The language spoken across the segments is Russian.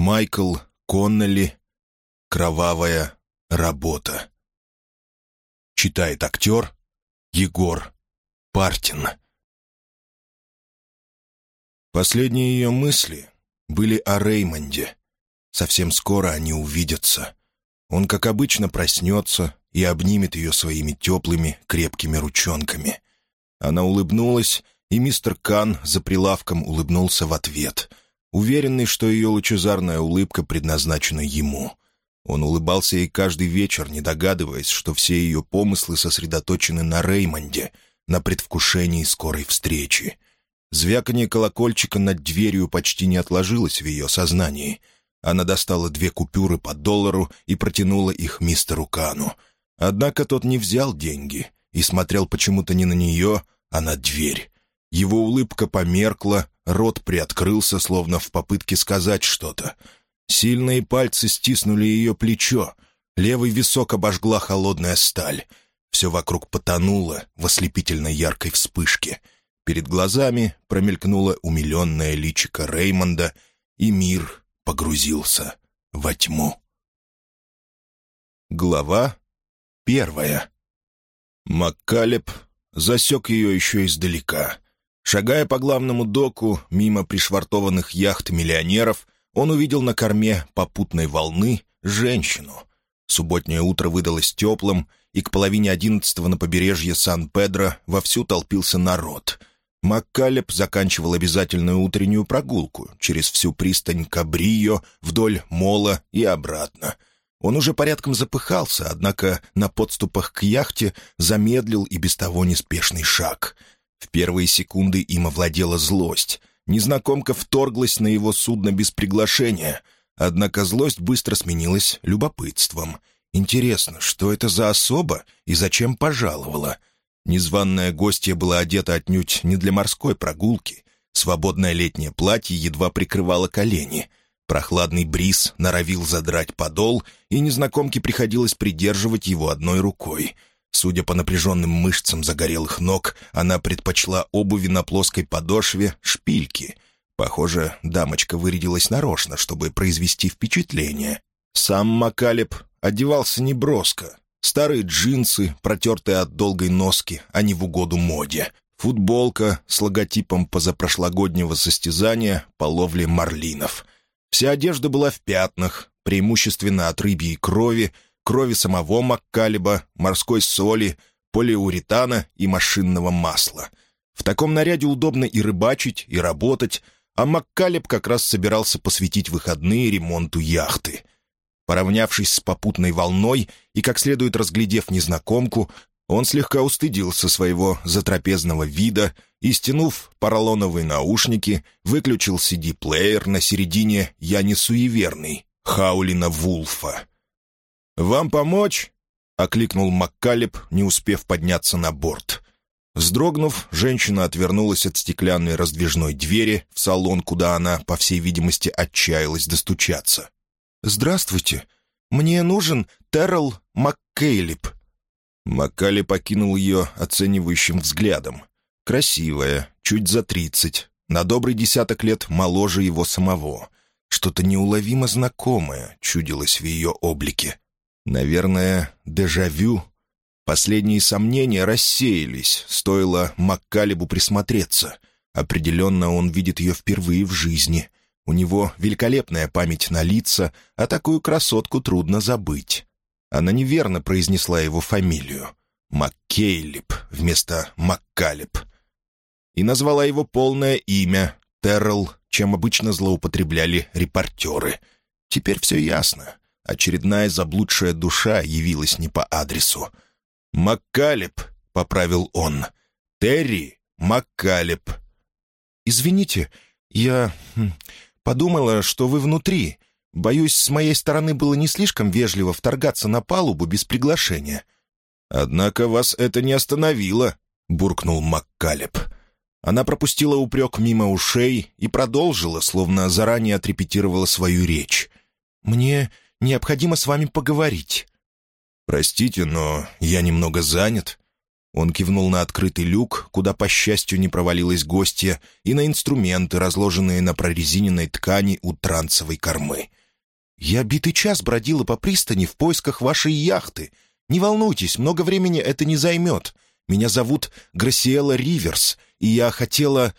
Майкл Коннелли «Кровавая работа». Читает актер Егор Партин. Последние ее мысли были о Реймонде. Совсем скоро они увидятся. Он, как обычно, проснется и обнимет ее своими теплыми, крепкими ручонками. Она улыбнулась, и мистер Кан за прилавком улыбнулся в ответ — уверенный, что ее лучезарная улыбка предназначена ему. Он улыбался ей каждый вечер, не догадываясь, что все ее помыслы сосредоточены на Реймонде, на предвкушении скорой встречи. Звяканье колокольчика над дверью почти не отложилось в ее сознании. Она достала две купюры по доллару и протянула их мистеру Кану. Однако тот не взял деньги и смотрел почему-то не на нее, а на дверь. Его улыбка померкла, рот приоткрылся, словно в попытке сказать что-то. Сильные пальцы стиснули ее плечо, левый висок обожгла холодная сталь. Все вокруг потонуло в ослепительно яркой вспышке. Перед глазами промелькнуло умиленное личико Реймонда, и мир погрузился во тьму. Глава первая. Маккалеб засек ее еще издалека — Шагая по главному доку, мимо пришвартованных яхт миллионеров, он увидел на корме попутной волны женщину. Субботнее утро выдалось теплым, и к половине одиннадцатого на побережье Сан-Педро вовсю толпился народ. Маккалеб заканчивал обязательную утреннюю прогулку через всю пристань Кабрио, вдоль мола и обратно. Он уже порядком запыхался, однако на подступах к яхте замедлил и без того неспешный шаг — в первые секунды им овладела злость. Незнакомка вторглась на его судно без приглашения. Однако злость быстро сменилась любопытством. Интересно, что это за особа и зачем пожаловала? Незваная гостья была одета отнюдь не для морской прогулки. Свободное летнее платье едва прикрывало колени. Прохладный бриз норовил задрать подол, и незнакомке приходилось придерживать его одной рукой — Судя по напряженным мышцам загорелых ног, она предпочла обуви на плоской подошве шпильки. Похоже, дамочка вырядилась нарочно, чтобы произвести впечатление. Сам Макалеб одевался неброско. Старые джинсы, протертые от долгой носки, а не в угоду моде. Футболка с логотипом позапрошлогоднего состязания по ловле марлинов. Вся одежда была в пятнах, преимущественно от рыбьей крови, крови самого Маккалиба, морской соли, полиуретана и машинного масла. В таком наряде удобно и рыбачить, и работать, а Маккалеб как раз собирался посвятить выходные ремонту яхты. Поравнявшись с попутной волной и как следует разглядев незнакомку, он слегка устыдился своего затрапезного вида и, стянув поролоновые наушники, выключил CD-плеер на середине «Я не суеверный» Хаулина Вулфа. «Вам помочь?» — окликнул Маккалеб, не успев подняться на борт. Вздрогнув, женщина отвернулась от стеклянной раздвижной двери в салон, куда она, по всей видимости, отчаялась достучаться. «Здравствуйте. Мне нужен Террел Маккейлип». Маккали покинул ее оценивающим взглядом. Красивая, чуть за тридцать, на добрый десяток лет моложе его самого. Что-то неуловимо знакомое чудилось в ее облике. Наверное, дежавю. Последние сомнения рассеялись, стоило Маккалебу присмотреться. Определенно он видит ее впервые в жизни. У него великолепная память на лица, а такую красотку трудно забыть. Она неверно произнесла его фамилию. Маккейлип вместо Маккалеб. И назвала его полное имя — Террell, чем обычно злоупотребляли репортеры. Теперь все ясно. Очередная заблудшая душа явилась не по адресу. «Маккалеб», — поправил он. «Терри Маккалеб». «Извините, я хм, подумала, что вы внутри. Боюсь, с моей стороны было не слишком вежливо вторгаться на палубу без приглашения». «Однако вас это не остановило», — буркнул Маккалеб. Она пропустила упрек мимо ушей и продолжила, словно заранее отрепетировала свою речь. «Мне необходимо с вами поговорить». «Простите, но я немного занят». Он кивнул на открытый люк, куда, по счастью, не провалилась гостья, и на инструменты, разложенные на прорезиненной ткани у трансовой кормы. «Я битый час бродила по пристани в поисках вашей яхты. Не волнуйтесь, много времени это не займет. Меня зовут Грасиэла Риверс, и я хотела...»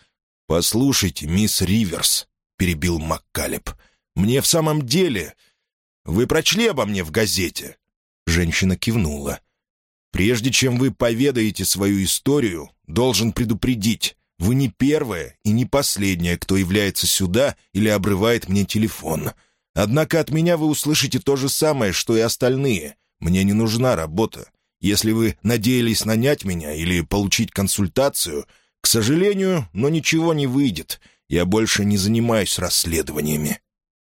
«Послушайте, мисс Риверс», — перебил Маккалеб, — «мне в самом деле... Вы прочли обо мне в газете?» Женщина кивнула. «Прежде чем вы поведаете свою историю, должен предупредить, вы не первая и не последняя, кто является сюда или обрывает мне телефон. Однако от меня вы услышите то же самое, что и остальные. Мне не нужна работа. Если вы надеялись нанять меня или получить консультацию, к сожалению, но ничего не выйдет. Я больше не занимаюсь расследованиями».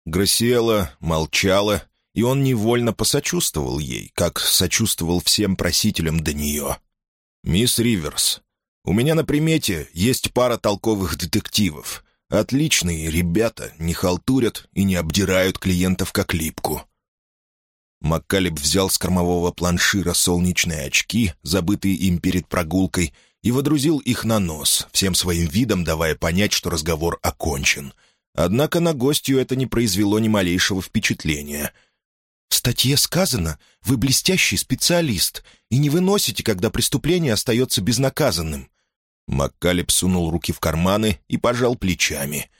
Грасиэла молчала, и он невольно посочувствовал ей, как сочувствовал всем просителям до нее. «Мисс Риверс, у меня на примете есть пара толковых детективов. Отличные ребята, не халтурят и не обдирают клиентов как липку. Маккалеб взял с кормового планшира солнечные очки, забытые им перед прогулкой, и водрузил их на нос, всем своим видом давая понять, что разговор окончен. Однако на гостью это не произвело ни малейшего впечатления. «В статье сказано, вы блестящий специалист и не выносите, когда преступление остается безнаказанным». Маккалеб сунул руки в карманы и пожал плечами.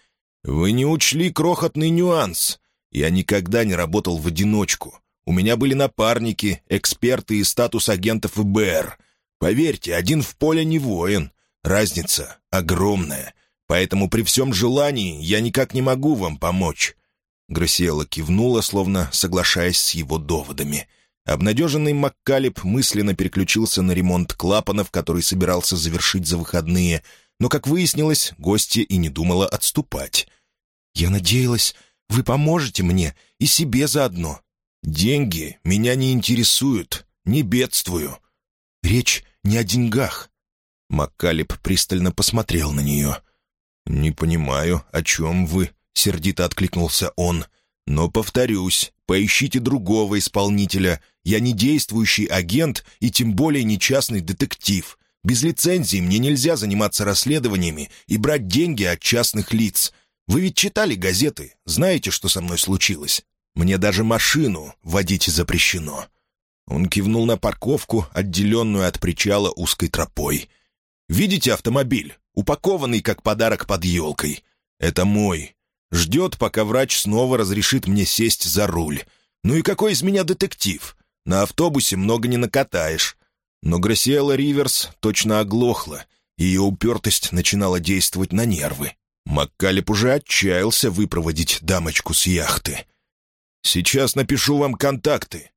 «Вы не учли крохотный нюанс. Я никогда не работал в одиночку. У меня были напарники, эксперты и статус агентов ФБР. Поверьте, один в поле не воин. Разница огромная. Поэтому при всем желании я никак не могу вам помочь». Грасиэла кивнула, словно соглашаясь с его доводами. Обнадеженный Маккалеб мысленно переключился на ремонт клапанов, который собирался завершить за выходные, но, как выяснилось, гостья и не думала отступать. «Я надеялась, вы поможете мне и себе заодно», «Деньги меня не интересуют, не бедствую. Речь не о деньгах». Маккалеб пристально посмотрел на нее. «Не понимаю, о чем вы?» — сердито откликнулся он. «Но, повторюсь, поищите другого исполнителя. Я не действующий агент и тем более не частный детектив. Без лицензии мне нельзя заниматься расследованиями и брать деньги от частных лиц. Вы ведь читали газеты, знаете, что со мной случилось. Мне даже машину водить запрещено». Он кивнул на парковку, отделенную от причала узкой тропой. «Видите автомобиль, упакованный как подарок под елкой? Это мой. Ждет, пока врач снова разрешит мне сесть за руль. Ну и какой из меня детектив? На автобусе много не накатаешь». Но Грасиэла Риверс точно оглохла, ее упертость начинала действовать на нервы. Маккалеб уже отчаялся выпроводить дамочку с яхты — Сейчас напишу вам контакты».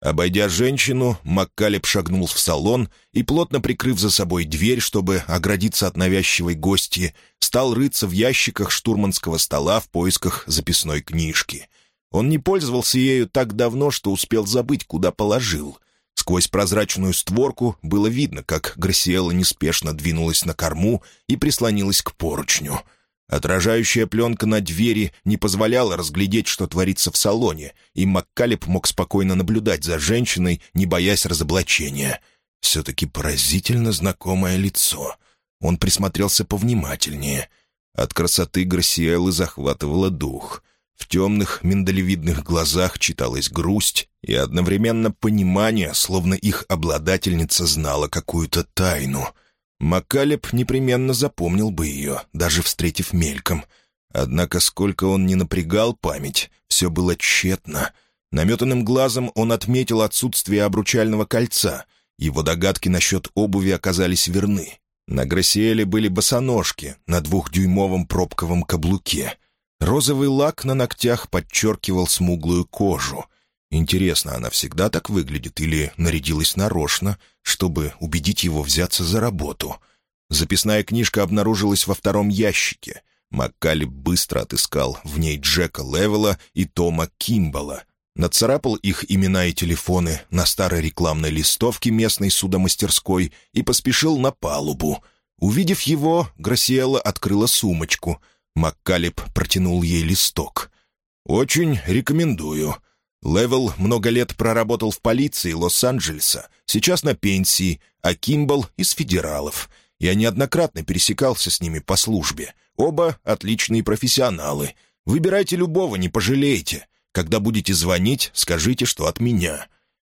Обойдя женщину, Маккалеб шагнул в салон и, плотно прикрыв за собой дверь, чтобы оградиться от навязчивой гости, стал рыться в ящиках штурманского стола в поисках записной книжки. Он не пользовался ею так давно, что успел забыть, куда положил. Сквозь прозрачную створку было видно, как Грасиэла неспешно двинулась на корму и прислонилась к поручню — Отражающая пленка на двери не позволяла разглядеть, что творится в салоне, и Маккалеб мог спокойно наблюдать за женщиной, не боясь разоблачения. Все-таки поразительно знакомое лицо. Он присмотрелся повнимательнее. От красоты Грасиэлы захватывало дух. В темных миндалевидных глазах читалась грусть и одновременно понимание, словно их обладательница знала какую-то тайну — Макалеб непременно запомнил бы ее, даже встретив мельком. Однако сколько он не напрягал память, все было тщетно. Наметанным глазом он отметил отсутствие обручального кольца. Его догадки насчет обуви оказались верны. На Грасиэле были босоножки на двухдюймовом пробковом каблуке. Розовый лак на ногтях подчеркивал смуглую кожу. Интересно, она всегда так выглядит или нарядилась нарочно, чтобы убедить его взяться за работу? Записная книжка обнаружилась во втором ящике. Маккали быстро отыскал в ней Джека Левела и Тома Кимбала. Нацарапал их имена и телефоны на старой рекламной листовке местной судомастерской и поспешил на палубу. Увидев его, Грасиэла открыла сумочку. Маккалеб протянул ей листок. «Очень рекомендую. Левел много лет проработал в полиции Лос-Анджелеса, сейчас на пенсии, а Кимбл — из федералов. Я неоднократно пересекался с ними по службе. Оба отличные профессионалы. Выбирайте любого, не пожалеете. Когда будете звонить, скажите, что от меня».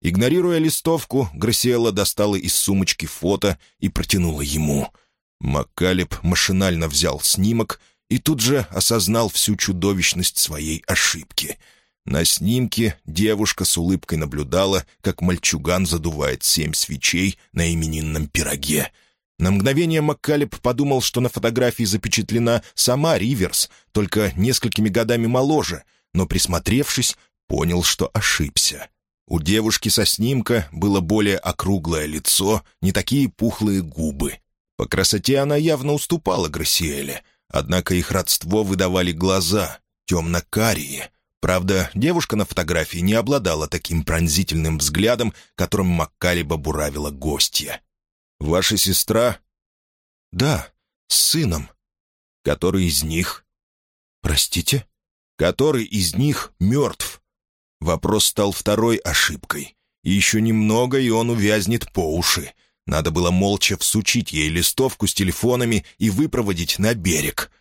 Игнорируя листовку, Грасиэла достала из сумочки фото и протянула ему. Маккалеб машинально взял снимок и тут же осознал всю чудовищность своей ошибки. На снимке девушка с улыбкой наблюдала, как мальчуган задувает семь свечей на именинном пироге. На мгновение Маккалеб подумал, что на фотографии запечатлена сама Риверс, только несколькими годами моложе, но, присмотревшись, понял, что ошибся. У девушки со снимка было более округлое лицо, не такие пухлые губы. По красоте она явно уступала Грасиэле, однако их родство выдавали глаза, темно-карие. Правда, девушка на фотографии не обладала таким пронзительным взглядом, которым Маккалиба буравила гостья. «Ваша сестра?» «Да, с сыном». «Который из них?» «Простите?» «Который из них мертв?» Вопрос стал второй ошибкой. еще немного, и он увязнет по уши. Надо было молча всучить ей листовку с телефонами и выпроводить на берег.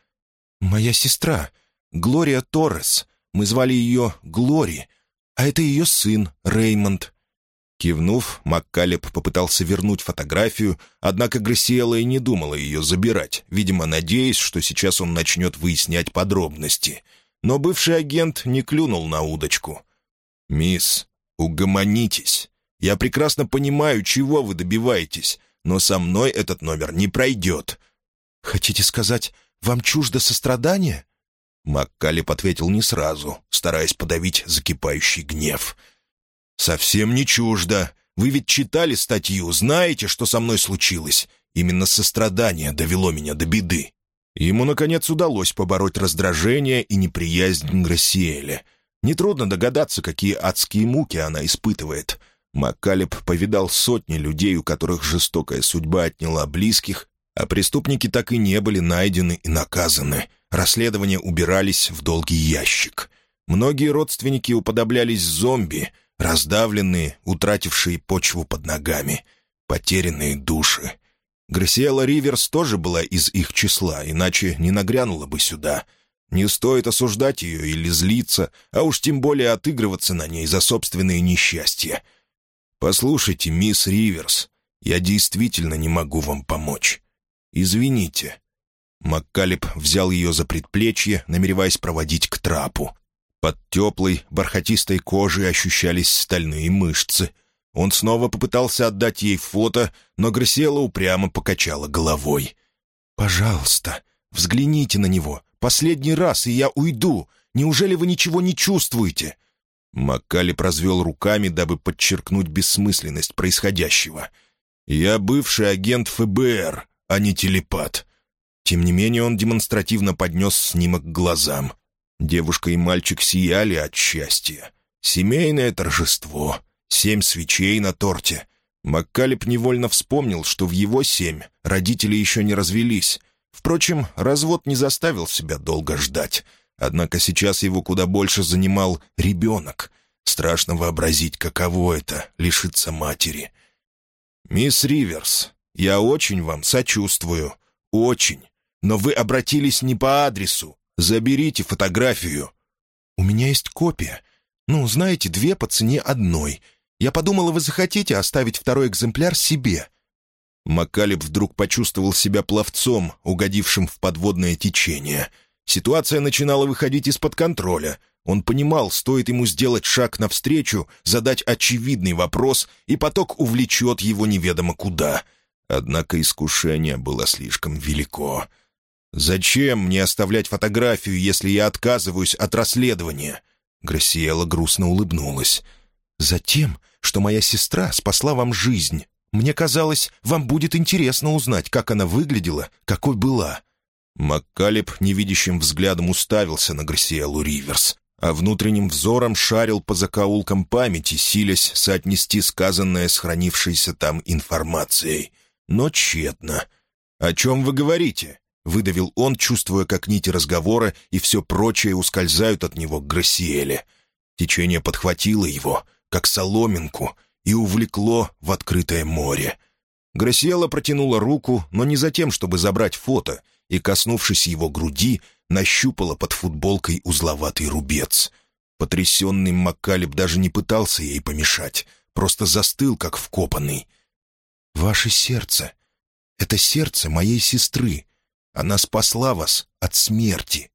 «Моя сестра, Глория Торрес. Мы звали ее Глори, а это ее сын, Реймонд». Кивнув, Маккалеб попытался вернуть фотографию, однако Грасиэла и не думала ее забирать, видимо, надеясь, что сейчас он начнет выяснять подробности. Но бывший агент не клюнул на удочку — «Мисс, угомонитесь. Я прекрасно понимаю, чего вы добиваетесь, но со мной этот номер не пройдет». «Хотите сказать, вам чуждо сострадание?» Маккалеб ответил не сразу, стараясь подавить закипающий гнев. «Совсем не чуждо. Вы ведь читали статью, знаете, что со мной случилось. Именно сострадание довело меня до беды». Ему, наконец, удалось побороть раздражение и неприязнь Грассиэля — Нетрудно догадаться, какие адские муки она испытывает. Маккалеб повидал сотни людей, у которых жестокая судьба отняла близких, а преступники так и не были найдены и наказаны. Расследования убирались в долгий ящик. Многие родственники уподоблялись зомби, раздавленные, утратившие почву под ногами, потерянные души. Грасиэла Риверс тоже была из их числа, иначе не нагрянула бы сюда — не стоит осуждать ее или злиться, а уж тем более отыгрываться на ней за собственные несчастья. «Послушайте, мисс Риверс, я действительно не могу вам помочь. Извините». Маккалеб взял ее за предплечье, намереваясь проводить к трапу. Под теплой, бархатистой кожей ощущались стальные мышцы. Он снова попытался отдать ей фото, но Грасиэла упрямо покачала головой. «Пожалуйста, взгляните на него. Последний раз, и я уйду. Неужели вы ничего не чувствуете?» Маккали развел руками, дабы подчеркнуть бессмысленность происходящего. «Я бывший агент ФБР, а не телепат». Тем не менее он демонстративно поднес снимок к глазам. Девушка и мальчик сияли от счастья. Семейное торжество. Семь свечей на торте. Маккалеб невольно вспомнил, что в его семь родители еще не развелись. Впрочем, развод не заставил себя долго ждать. Однако сейчас его куда больше занимал ребенок. Страшно вообразить, каково это — лишиться матери. «Мисс Риверс, я очень вам сочувствую. Очень. Но вы обратились не по адресу. Заберите фотографию». «У меня есть копия. Ну, знаете, две по цене одной. Я подумала, вы захотите оставить второй экземпляр себе. Макалеб вдруг почувствовал себя пловцом, угодившим в подводное течение. Ситуация начинала выходить из-под контроля. Он понимал, стоит ему сделать шаг навстречу, задать очевидный вопрос, и поток увлечет его неведомо куда. Однако искушение было слишком велико. «Зачем мне оставлять фотографию, если я отказываюсь от расследования?» Грасиэла грустно улыбнулась. «Затем, что моя сестра спасла вам жизнь». Мне казалось, вам будет интересно узнать, как она выглядела, какой была». Маккалеб невидящим взглядом уставился на Гарсиэлу Риверс, а внутренним взором шарил по закоулкам памяти, силясь соотнести сказанное с хранившейся там информацией. Но тщетно. «О чем вы говорите?» — выдавил он, чувствуя, как нити разговора и все прочее ускользают от него к Грассиэле. Течение подхватило его, как соломинку, и увлекло в открытое море. Грасиела протянула руку, но не за тем, чтобы забрать фото, и, коснувшись его груди, нащупала под футболкой узловатый рубец. Потрясенный Маккалеб даже не пытался ей помешать, просто застыл, как вкопанный. «Ваше сердце. Это сердце моей сестры. Она спасла вас от смерти».